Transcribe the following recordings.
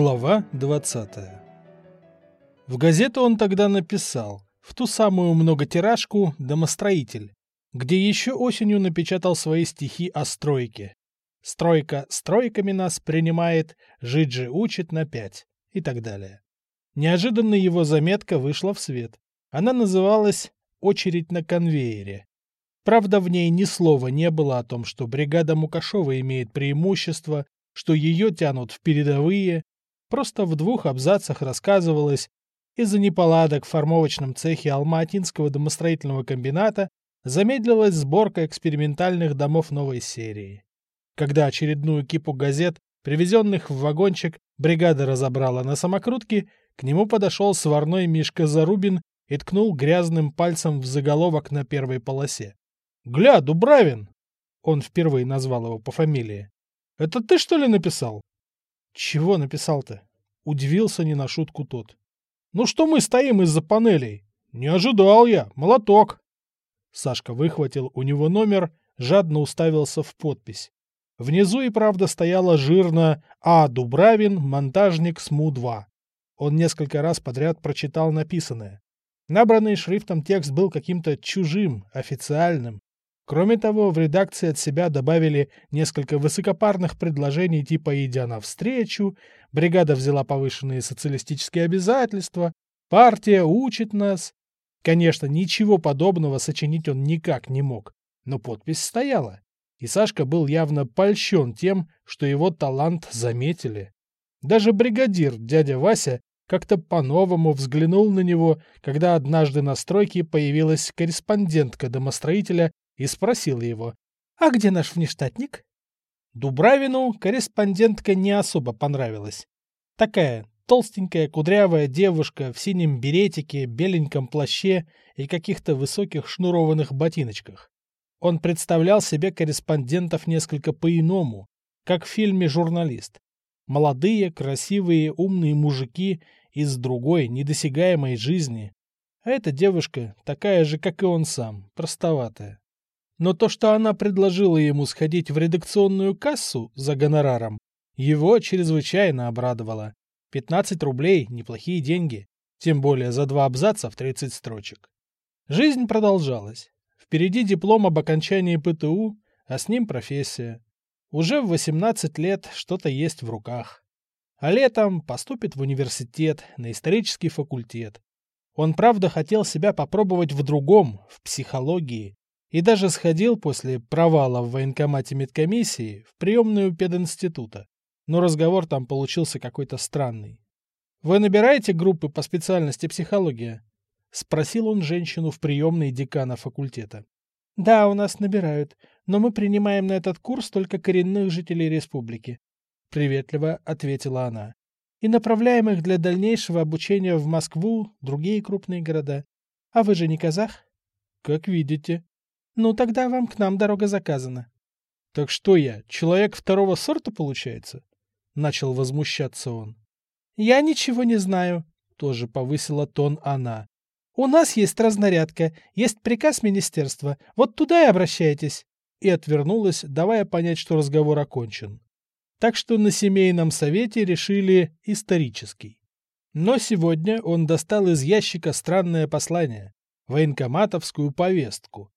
Глава 20 В газету он тогда написал, в ту самую многотиражку «Домостроитель», где еще осенью напечатал свои стихи о стройке. «Стройка стройками нас принимает, жить же учит на пять» и так далее. Неожиданно его заметка вышла в свет. Она называлась «Очередь на конвейере». Правда, в ней ни слова не было о том, что бригада Мукашова имеет преимущество, что ее тянут в передовые. Просто в двух абзацах рассказывалось, из-за неполадок в формовочном цехе Алматинского домостроительного комбината замедлилась сборка экспериментальных домов новой серии. Когда очередную кипу газет, привезенных в вагончик, бригада разобрала на самокрутке, к нему подошел сварной Мишка Зарубин и ткнул грязным пальцем в заголовок на первой полосе. «Гля, Дубравин!» Он впервые назвал его по фамилии. «Это ты, что ли, написал?» «Чего написал-то?» Удивился не на шутку тот. «Ну что мы стоим из-за панелей? Не ожидал я. Молоток!» Сашка выхватил у него номер, жадно уставился в подпись. Внизу и правда стояло жирно «А. Дубравин, монтажник СМУ-2». Он несколько раз подряд прочитал написанное. Набранный шрифтом текст был каким-то чужим, официальным. Кроме того, в редакции от себя добавили несколько высокопарных предложений типа «идя навстречу», «бригада взяла повышенные социалистические обязательства», «партия учит нас». Конечно, ничего подобного сочинить он никак не мог, но подпись стояла, и Сашка был явно польщен тем, что его талант заметили. Даже бригадир, дядя Вася, как-то по-новому взглянул на него, когда однажды на стройке появилась корреспондентка домостроителя и спросил его, «А где наш внештатник?» Дубравину корреспондентка не особо понравилась. Такая толстенькая кудрявая девушка в синем беретике, беленьком плаще и каких-то высоких шнурованных ботиночках. Он представлял себе корреспондентов несколько по-иному, как в фильме «Журналист». Молодые, красивые, умные мужики из другой, недосягаемой жизни. А эта девушка такая же, как и он сам, простоватая. Но то, что она предложила ему сходить в редакционную кассу за гонораром, его чрезвычайно обрадовало. 15 рублей – неплохие деньги, тем более за два абзаца в 30 строчек. Жизнь продолжалась. Впереди диплом об окончании ПТУ, а с ним профессия. Уже в 18 лет что-то есть в руках. А летом поступит в университет, на исторический факультет. Он, правда, хотел себя попробовать в другом, в психологии, и даже сходил после провала в военкомате медкомиссии в приемную пединститута. Но разговор там получился какой-то странный. «Вы набираете группы по специальности психология?» — спросил он женщину в приемной декана факультета. «Да, у нас набирают, но мы принимаем на этот курс только коренных жителей республики», — приветливо ответила она. «И направляем их для дальнейшего обучения в Москву, другие крупные города. А вы же не казах?» «Как видите», ну, тогда вам к нам дорога заказана. Так что я, человек второго сорта, получается? Начал возмущаться он. Я ничего не знаю, тоже повысила тон она. У нас есть разнарядка, есть приказ министерства, вот туда и обращайтесь. И отвернулась, давая понять, что разговор окончен. Так что на семейном совете решили исторический. Но сегодня он достал из ящика странное послание, военкоматовскую повестку,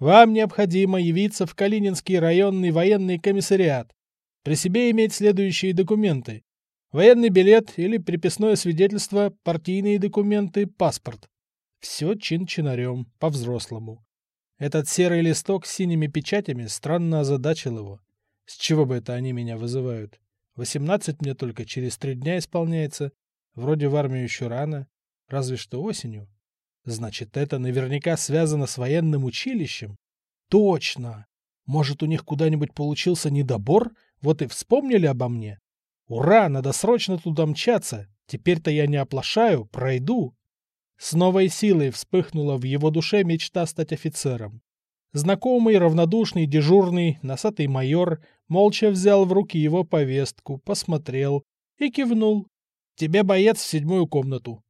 вам необходимо явиться в Калининский районный военный комиссариат. При себе иметь следующие документы. Военный билет или приписное свидетельство, партийные документы, паспорт. Все чин-чинарем, по-взрослому. Этот серый листок с синими печатями странно озадачил его. С чего бы это они меня вызывают? Восемнадцать мне только через три дня исполняется. Вроде в армию еще рано. Разве что осенью. Значит, это наверняка связано с военным училищем? Точно! Может, у них куда-нибудь получился недобор, вот и вспомнили обо мне? Ура, надо срочно туда мчаться. Теперь-то я не оплошаю, пройду. С новой силой вспыхнула в его душе мечта стать офицером. Знакомый, равнодушный, дежурный, носатый майор молча взял в руки его повестку, посмотрел и кивнул. «Тебе, боец, в седьмую комнату».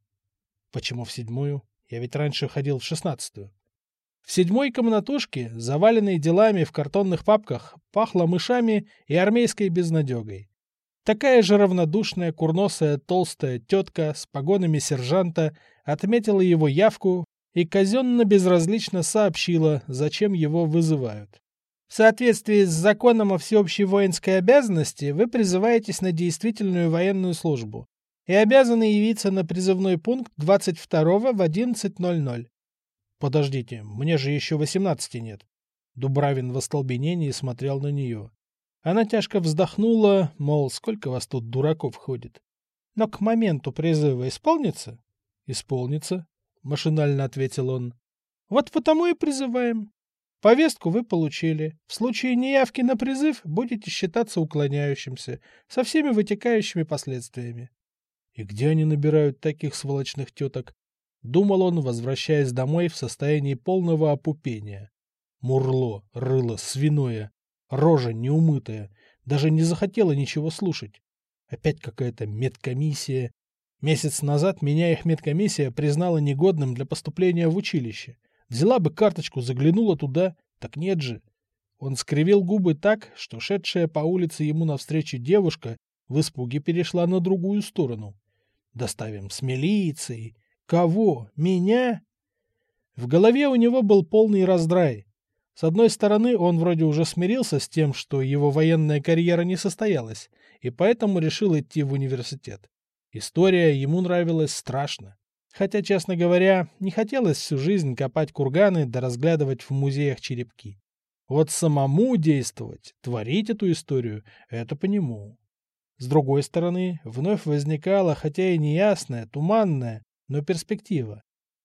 «Почему в седьмую?» Я ведь раньше ходил в шестнадцатую. В седьмой комнатушке, заваленной делами в картонных папках, пахло мышами и армейской безнадегой. Такая же равнодушная, курносая, толстая тетка с погонами сержанта отметила его явку и казенно-безразлично сообщила, зачем его вызывают. В соответствии с законом о всеобщей воинской обязанности вы призываетесь на действительную военную службу и обязаны явиться на призывной пункт 22 в 11.00. Подождите, мне же еще 18 нет. Дубравин в остолбенении смотрел на нее. Она тяжко вздохнула, мол, сколько вас тут дураков ходит. Но к моменту призыва исполнится? Исполнится, машинально ответил он. Вот потому и призываем. Повестку вы получили. В случае неявки на призыв будете считаться уклоняющимся, со всеми вытекающими последствиями. И где они набирают таких сволочных теток? Думал он, возвращаясь домой в состоянии полного опупения. Мурло, рыло, свиное. Рожа неумытая. Даже не захотела ничего слушать. Опять какая-то медкомиссия. Месяц назад меня их медкомиссия признала негодным для поступления в училище. Взяла бы карточку, заглянула туда. Так нет же. Он скривил губы так, что шедшая по улице ему навстречу девушка в испуге перешла на другую сторону. Доставим с милицией. Кого? Меня? В голове у него был полный раздрай. С одной стороны, он вроде уже смирился с тем, что его военная карьера не состоялась, и поэтому решил идти в университет. История ему нравилась страшно. Хотя, честно говоря, не хотелось всю жизнь копать курганы да разглядывать в музеях черепки. Вот самому действовать, творить эту историю — это по нему. С другой стороны, вновь возникала, хотя и неясная, туманная, но перспектива.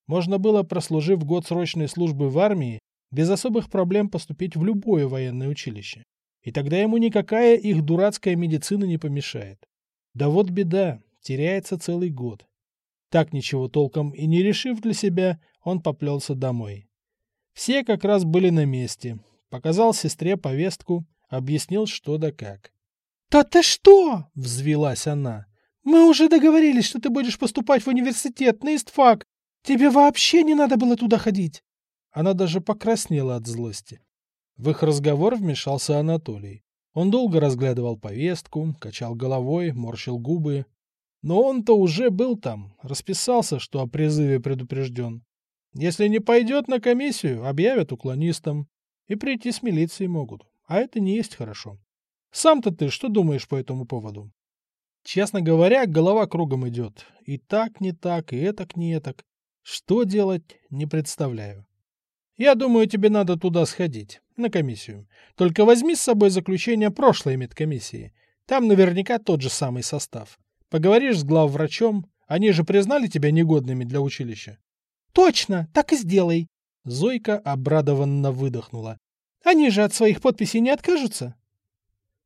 Можно было, прослужив год срочной службы в армии, без особых проблем поступить в любое военное училище. И тогда ему никакая их дурацкая медицина не помешает. Да вот беда, теряется целый год. Так ничего толком и не решив для себя, он поплелся домой. Все как раз были на месте. Показал сестре повестку, объяснил что да как. «Да ты что?» — взвелась она. «Мы уже договорились, что ты будешь поступать в университет на истфак. Тебе вообще не надо было туда ходить. Она даже покраснела от злости. В их разговор вмешался Анатолий. Он долго разглядывал повестку, качал головой, морщил губы. Но он-то уже был там, расписался, что о призыве предупрежден. Если не пойдет на комиссию, объявят уклонистом. И прийти с милицией могут. А это не есть хорошо. Сам-то ты что думаешь по этому поводу? Честно говоря, голова кругом идет. И так не так, и этак не этак. Что делать, не представляю. Я думаю, тебе надо туда сходить, на комиссию. Только возьми с собой заключение прошлой медкомиссии. Там наверняка тот же самый состав. Поговоришь с главврачом, они же признали тебя негодными для училища. Точно, так и сделай. Зойка обрадованно выдохнула. Они же от своих подписей не откажутся.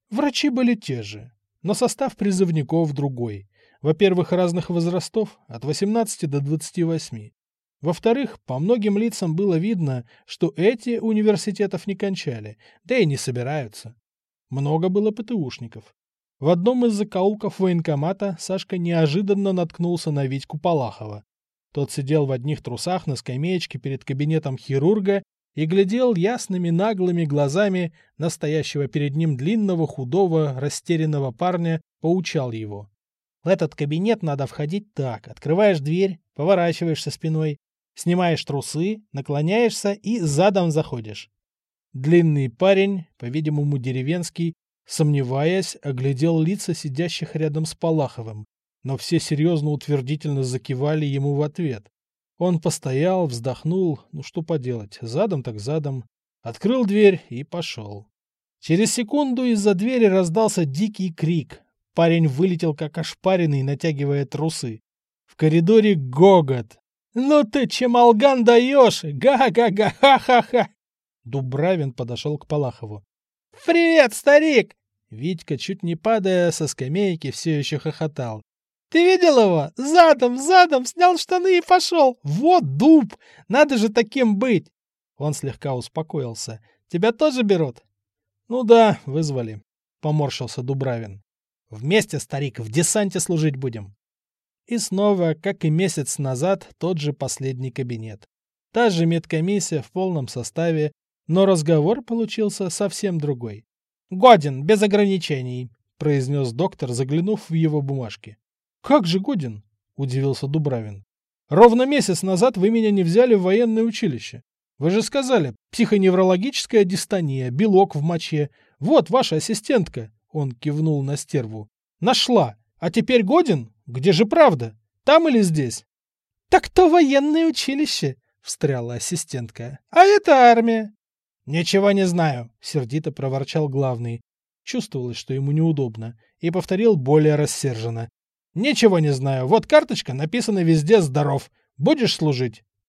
Врачи были те же, но состав призывников другой. Во-первых, разных возрастов, от 18 до 28. Во-вторых, по многим лицам было видно, что эти университетов не кончали, да и не собираются. Много было ПТУшников. В одном из закоулков военкомата Сашка неожиданно наткнулся на Витьку Палахова. Тот сидел в одних трусах на скамеечке перед кабинетом хирурга и глядел ясными наглыми глазами настоящего перед ним длинного, худого, растерянного парня, поучал его. В этот кабинет надо входить так. Открываешь дверь, поворачиваешься спиной, Снимаешь трусы, наклоняешься и задом заходишь. Длинный парень, по-видимому деревенский, сомневаясь, оглядел лица сидящих рядом с Палаховым, но все серьезно утвердительно закивали ему в ответ. Он постоял, вздохнул, ну что поделать, задом так задом, открыл дверь и пошел. Через секунду из-за двери раздался дикий крик. Парень вылетел как ошпаренный, натягивая трусы. В коридоре гогот. «Ну ты, чемалган даешь! Га-га-га-ха-ха-ха!» Дубравин подошел к Палахову. «Привет, старик!» Витька, чуть не падая со скамейки, все еще хохотал. «Ты видел его? Задом, задом, снял штаны и пошел! Вот дуб! Надо же таким быть!» Он слегка успокоился. «Тебя тоже берут?» «Ну да, вызвали», — поморщился Дубравин. «Вместе, старик, в десанте служить будем». И снова, как и месяц назад, тот же последний кабинет. Та же медкомиссия в полном составе, но разговор получился совсем другой. «Годен, без ограничений», — произнес доктор, заглянув в его бумажки. «Как же годен?» – удивился Дубравин. «Ровно месяц назад вы меня не взяли в военное училище. Вы же сказали, психоневрологическая дистония, белок в моче. Вот ваша ассистентка, он кивнул на стерву. Нашла. А теперь годен? Где же правда? Там или здесь? Так то военное училище, встряла ассистентка. А это армия. Ничего не знаю, сердито проворчал главный. Чувствовалось, что ему неудобно, и повторил более рассерженно. Ничего не знаю. Вот карточка, написана везде «Здоров». Будешь служить?